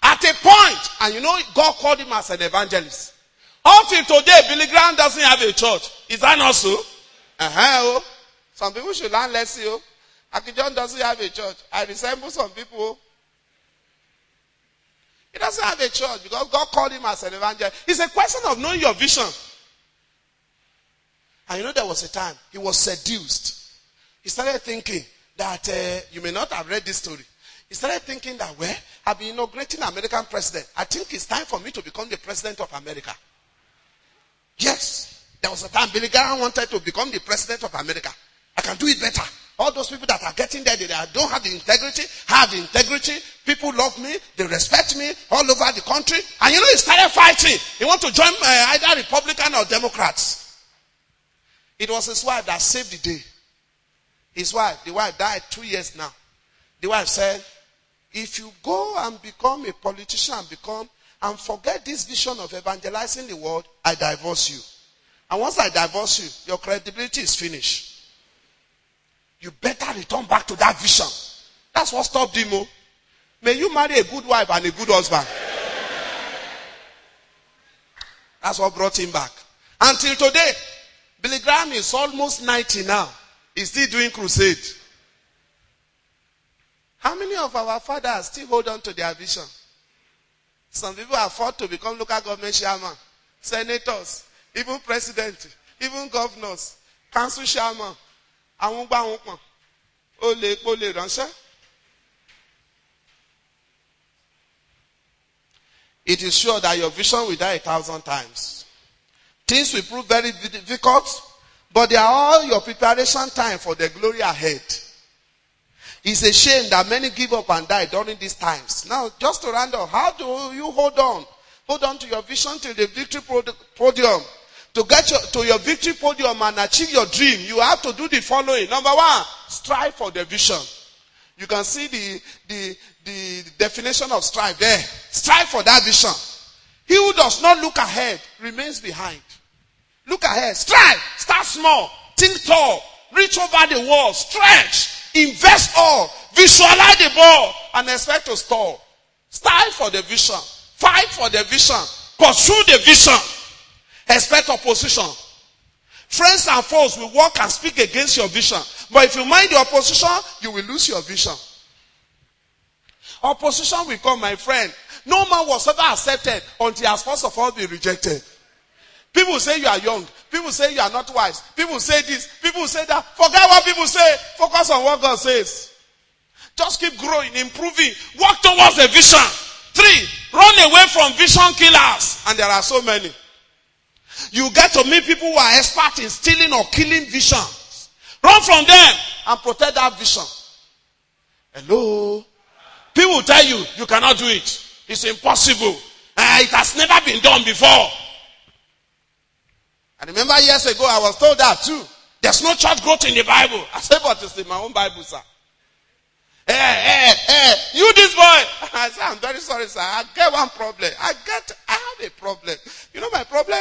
Speaker 1: At a point, and you know, God called him as an evangelist. Until today, Billy Graham doesn't have a church. Is that not so? Uh-huh. Oh. Some people should learn less. Oh. Akijon doesn't have a church. I resemble some people. He doesn't have a church because God called him as an evangelist. It's a question of knowing your vision. And you know, there was a time he was seduced he started thinking that uh, you may not have read this story. He started thinking that, well, I've been inaugurating American president. I think it's time for me to become the president of America. Yes. There was a time Billy Graham wanted to become the president of America. I can do it better. All those people that are getting there, they don't have the integrity, have the integrity. People love me. They respect me all over the country. And you know, he started fighting. He want to join uh, either Republican or Democrats. It was his wife that saved the day. His wife, the wife died two years now. The wife said, if you go and become a politician and become and forget this vision of evangelizing the world, I divorce you. And once I divorce you, your credibility is finished. You better return back to that vision. That's what stopped him. Oh. May you marry a good wife and a good husband. That's what brought him back. Until today, Billy Graham is almost 90 now. He's still doing crusade. How many of our fathers still hold on to their vision? Some people fought to become local government chairman, senators, even president, even governors, council chairman. Àwọn gbá wọn pọ̀n. Ó lè epo lè ránṣẹ́. It is sure that your vision will die a thousand times. Things will prove very difficult. But they are all your preparation time for the glory ahead. It's a shame that many give up and die during these times. Now, just to round up, how do you hold on? Hold on to your vision till the victory podium. To get your, to your victory podium and achieve your dream, you have to do the following. Number one, strive for the vision. You can see the, the, the definition of strive there. Strive for that vision. He who does not look ahead remains behind. Look ahead. Strive. Start small. Think tall. Reach over the wall. Stretch. Invest all. Visualize the ball and expect to score. Strive for the vision. Fight for the vision. Pursue the vision. Expect opposition. Friends and foes will walk and speak against your vision. But if you mind your opposition, you will lose your vision. Opposition will come, my friend. No man was ever accepted until he has first of all been rejected. People say you are young. People say you are not wise. People say this. People say that. Forget what people say. Focus on what God says. Just keep growing, improving. Work towards a vision. Three, run away from vision killers. And there are so many. You get to meet people who are expert in stealing or killing visions. Run from them and protect that vision. Hello? People tell you, you cannot do it. It's impossible. Uh, it has never been done before. I remember years ago I was told that too. There's no church growth in the Bible. I said, but it's in my own Bible, sir. Hey, hey, hey, you this boy. I said, I'm very sorry, sir. I get one problem. I get, I have a problem. You know my problem?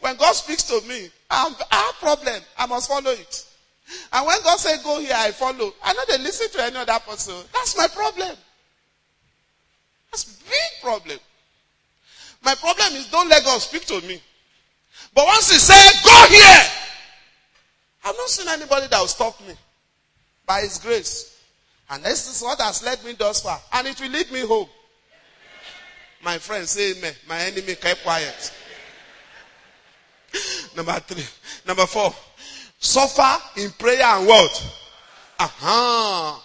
Speaker 1: When God speaks to me, I'm, I have a problem. I must follow it. And when God says go here, I follow. I know they listen to any other person. That's my problem. That's big problem. My problem is don't let God speak to me. But once he said, go here, I've not seen anybody that will stop me. By his grace. And this is what has led me thus far. And it will lead me home. My friend, say amen. My enemy kept quiet. Number three. Number four. Suffer in prayer and what? Uh-huh.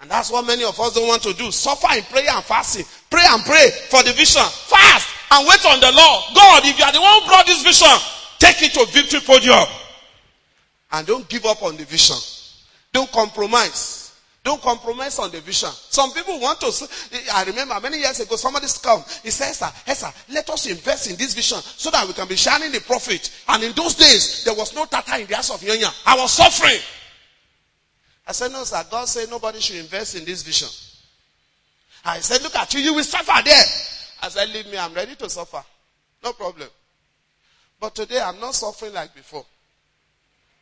Speaker 1: And that's what many of us don't want to do. Suffer in prayer and fasting. Pray and pray for the vision. Fast and wait on the Lord. God, if you are the one who brought this vision, take it to victory podium. And don't give up on the vision. Don't compromise. Don't compromise on the vision. Some people want to, I remember many years ago, somebody's come. He says, sir, hey, let us invest in this vision so that we can be shining the profit. And in those days, there was no tata in the house of Yonya. I was suffering. I said, no, sir. God said nobody should invest in this vision. I said, look at you. You will suffer there. I said, leave me. I'm ready to suffer. No problem. But today, I'm not suffering like before.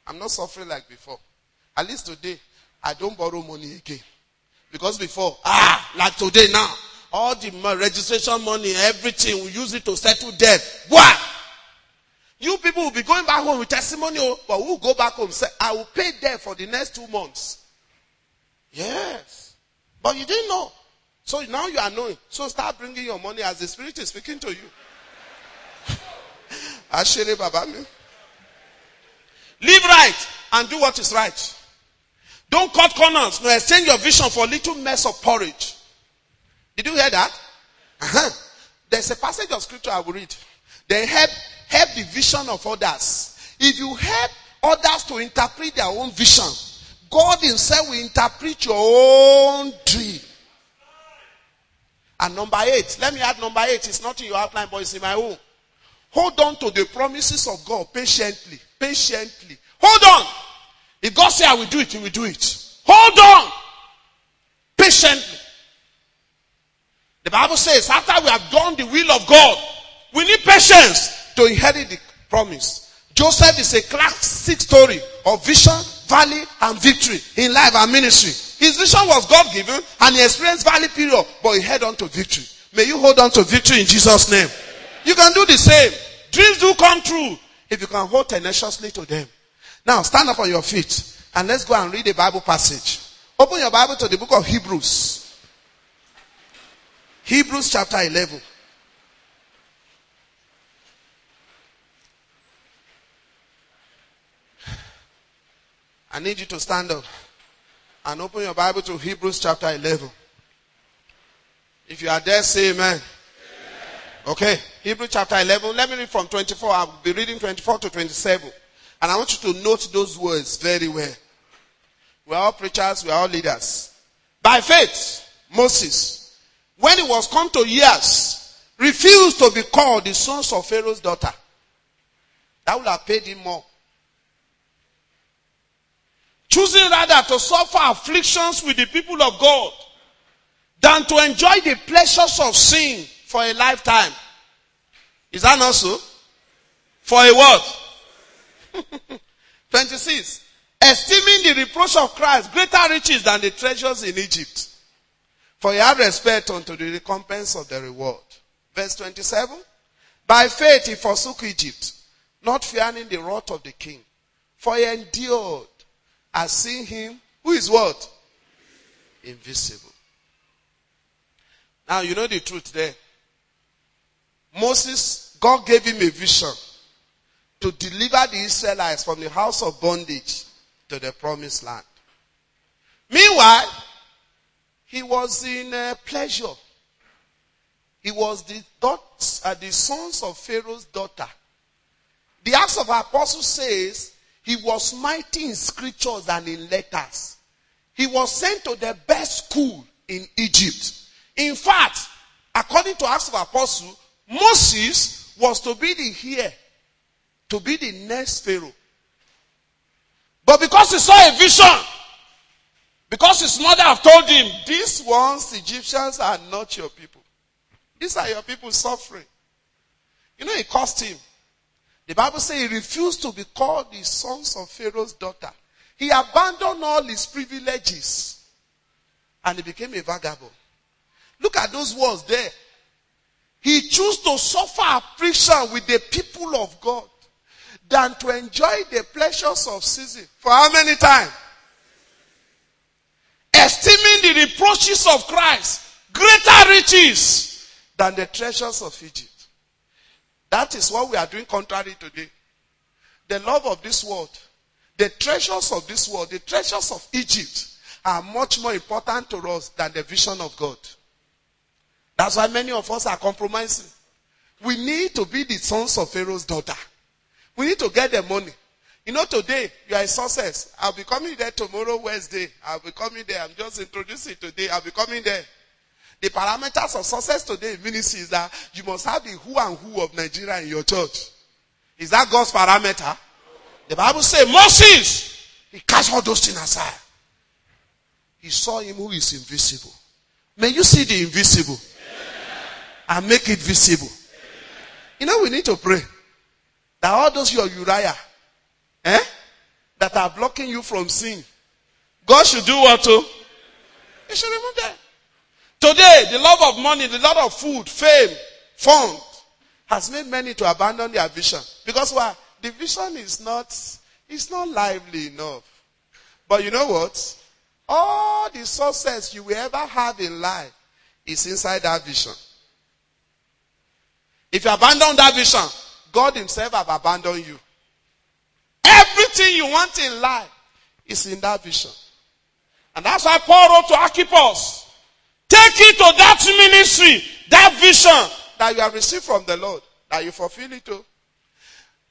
Speaker 1: I'm not suffering like before. At least today, I don't borrow money again. Because before, ah, like today now, all the registration money, everything, we use it to settle debt. What? You people will be going back home with testimony, oh, but we'll go back home say, I will pay debt for the next two months. Yes. But you didn't know. So now you are knowing. So start bringing your money as the Spirit is speaking to you. Ashere Baba me. Live right and do what is right. Don't cut corners. No, exchange your vision for a little mess of porridge. Did you hear that? Uh-huh. There's a passage of scripture I will read. They help, help the vision of others. If you help others to interpret their own vision, God himself will interpret your own dream. And number eight, let me add number eight. It's not in your outline, but it's in my own. Hold on to the promises of God patiently. Patiently. Hold on. If God say I will do it, he will do it. Hold on. Patiently. The Bible says after we have done the will of God, we need patience to inherit the promise. Joseph is a classic story of vision, valley, and victory in life and ministry. His vision was God given and he experienced valley period, but he held on to victory. May you hold on to victory in Jesus' name. You can do the same. Dreams do come true if you can hold tenaciously to them. Now stand up on your feet and let's go and read a Bible passage. Open your Bible to the book of Hebrews. Hebrews chapter 11. I need you to stand up and open your Bible to Hebrews chapter 11. If you are there, say amen. amen. Okay. Hebrews chapter 11. Let me read from 24. I'll be reading 24 to 27. And I want you to note those words very well. We're all preachers, we're all leaders. By faith, Moses, when he was come to years, refused to be called the sons of Pharaoh's daughter. That would have paid him more. Choosing rather to suffer afflictions with the people of God than to enjoy the pleasures of sin for a lifetime. Is that not so? For a what? 26. Esteeming the reproach of Christ greater riches than the treasures in Egypt. For he had respect unto the recompense of the reward. Verse 27. By faith he forsook Egypt, not fearing the wrath of the king. For he endured as seeing him who is what? Invisible. Now you know the truth there. Moses, God gave him a vision to deliver the Israelites from the house of bondage to the promised land. Meanwhile, he was in uh, pleasure. He was the, daughters, uh, the sons of Pharaoh's daughter. The Acts of Apostles says he was mighty in scriptures and in letters. He was sent to the best school in Egypt. In fact, according to Acts of Apostles, Moses was to be the heir to be the next Pharaoh. But because he saw a vision, because his mother have told him, these ones, Egyptians, are not your people. These are your people suffering. You know, it cost him. The Bible says he refused to be called the sons of Pharaoh's daughter. He abandoned all his privileges and he became a vagabond. Look at those words there. He chose to suffer affliction with the people of God than to enjoy the pleasures of season. For how many times? Esteeming the reproaches of Christ greater riches than the treasures of Egypt. That is what we are doing contrary today. The love of this world, the treasures of this world, the treasures of Egypt are much more important to us than the vision of God. That's why many of us are compromising. We need to be the sons of Pharaoh's daughter. We need to get the money. You know, today you are a success. I'll be coming there tomorrow, Wednesday. I'll be coming there. I'm just introducing today. I'll be coming there. The parameters of success today in ministry is that you must have the who and who of Nigeria in your church. Is that God's parameter? The Bible says Moses, he cast all those things aside. He saw him who is invisible. May you see the invisible and make it visible. You know, we need to pray that all those your Uriah, eh, that are blocking you from sin, God should do what to? He should remove them. Today, the love of money, the love of food, fame, fun, has made many to abandon their vision. Because why? The vision is not, it's not lively enough. But you know what? All the success you will ever have in life is inside that vision. If you abandon that vision, God himself have abandoned you. Everything you want in life is in that vision. And that's why Paul wrote to Archippus. Take it to that ministry, that vision that you have received from the Lord, that you fulfill it to.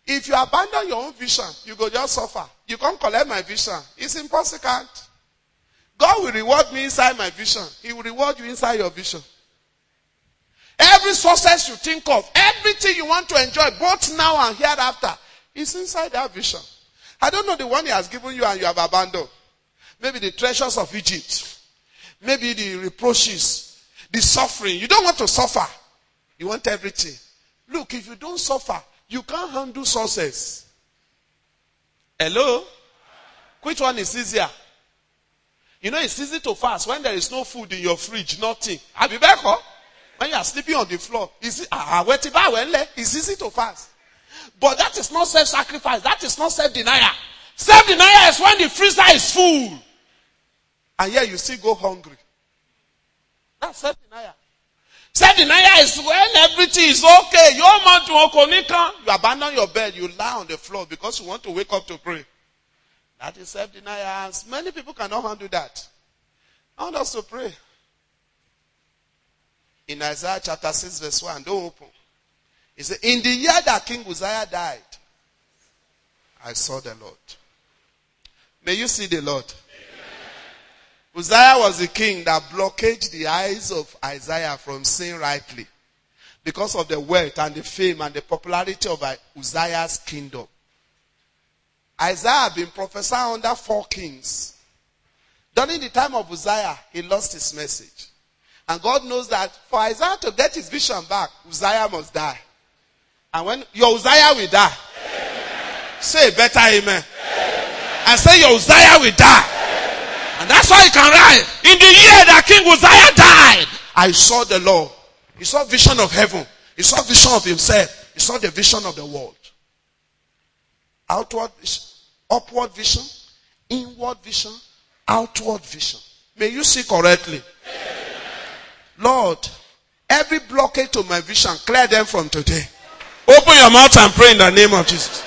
Speaker 1: If you abandon your own vision, you go just suffer. You can't collect my vision. It's impossible. God will reward me inside my vision. He will reward you inside your vision. Every success you think of, everything you want to enjoy, both now and hereafter, is inside that vision. I don't know the one he has given you and you have abandoned. Maybe the treasures of Egypt. Maybe the reproaches, the suffering. You don't want to suffer. You want everything. Look, if you don't suffer, you can't handle success. Hello? Which one is easier? You know, it's easy to fast when there is no food in your fridge, nothing. I'll be back? When you are sleeping on the floor, it's, ah, it's easy to fast. But that is not self-sacrifice. That is not self-denial. Self-denial is when the freezer is full. And yet you still go hungry. That's self-denial. Self-denial is when everything is okay. You want to okonika. You abandon your bed, you lie on the floor because you want to wake up to pray. That is self-denial. Many people cannot handle that. I want us to pray in Isaiah chapter 6 verse 1. Don't open. He said, in the year that King Uzziah died, I saw the Lord. May you see the Lord. Uzziah was the king that blockaged the eyes of Isaiah from seeing rightly because of the wealth and the fame and the popularity of Uzziah's kingdom. Isaiah had been prophesying under four kings. During the time of Uzziah, he lost his message. And God knows that for Isaiah to get his vision back, Uzziah must die. And when your Uzziah will die, amen. say better amen. amen. Say your Uzziah will die. And that's why you can write. In the year that King Uzziah died, I saw the Lord. He saw vision of heaven. He saw vision of himself. He saw the vision of the world. Outward vision, upward vision, inward vision, outward vision. May you see correctly. Lord, every blockade to my vision, clear them from today. Open your mouth and pray in the name of Jesus.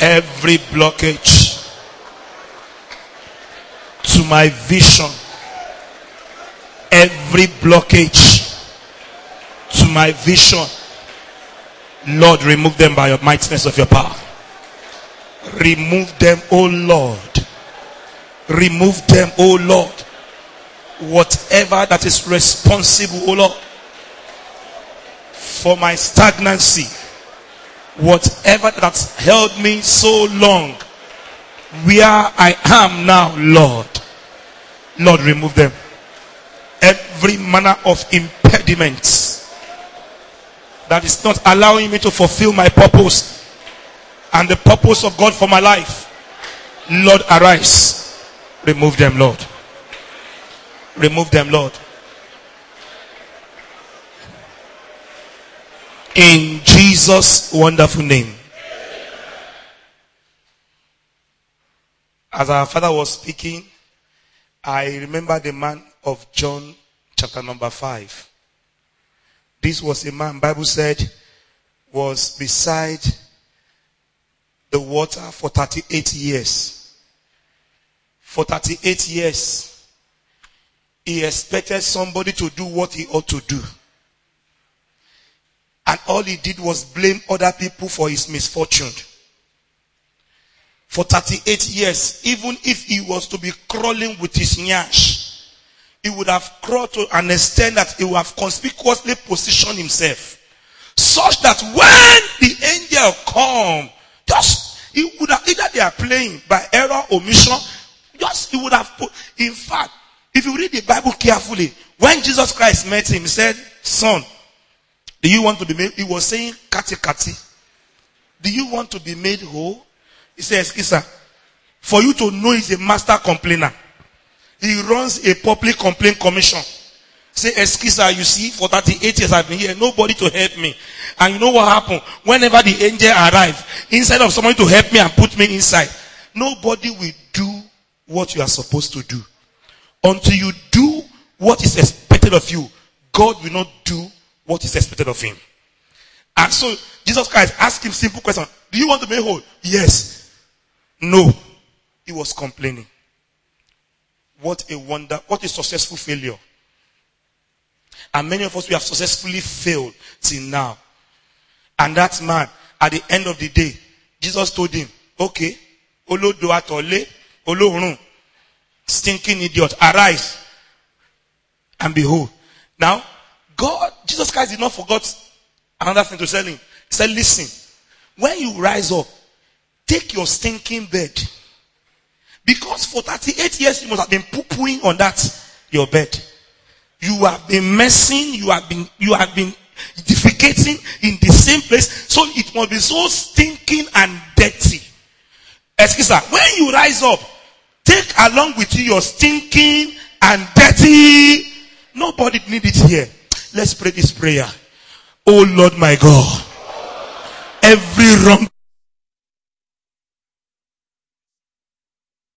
Speaker 2: Every blockage to my vision, every blockage to my vision Lord, remove them by your mightiness of your power. Remove them, O oh Lord. Remove them, oh Lord. Whatever that is responsible, oh Lord, for my stagnancy, whatever that's held me so long, where I am now, Lord, Lord, remove them. Every manner of impediments that is not allowing me to fulfill my purpose and the purpose of God for my life. Lord, arise. Remove them, Lord. Remove them, Lord. In Jesus' wonderful name. As our father was speaking, I remember the man of John chapter number 5. This was a man, Bible said, was beside the water for 38 years. For 38 years, he expected somebody to do what he ought to do. And all he did was blame other people for his misfortune. For 38 years, even if he was to be crawling with his nyash, he would have crawled to an extent that he would have conspicuously positioned himself. Such that when the angel come, just, he would have, either they are playing by error, omission, just, he would have put, in fact, if you read the Bible carefully, when Jesus Christ met him, he said, son, do you want to be made? He was saying, kati kati. Do you want to be made whole? He says, Kisa, for you to know he's a master complainer. He runs a public complaint commission. Say, Eskisa, you see, for 38 years I've been here, nobody to help me. And you know what happened? Whenever the angel arrived, instead of somebody to help me and put me inside, nobody will do what you are supposed to do. Until you do what is expected of you, God will not do what is expected of him. And so Jesus Christ asked him simple question. Do you want to be whole? Yes. No. He was complaining. What a wonder. What a successful failure. And many of us, we have successfully failed till now. And that man, at the end of the day, Jesus told him, okay, Olodo atole, Olorun, stinking idiot, arise and behold. Now, God, Jesus Christ did not forget another thing to tell him. He said, listen, when you rise up, take your stinking bed. Because for 38 years you must have been poo-pooing on that, your bed. You have been messing, you have been, you have been defecating in the same place. So it must be so stinking and dirty. Excuse me. When you rise up, take along with you your stinking and dirty. Nobody need it here. Let's pray this prayer. Oh Lord my God. Every wrong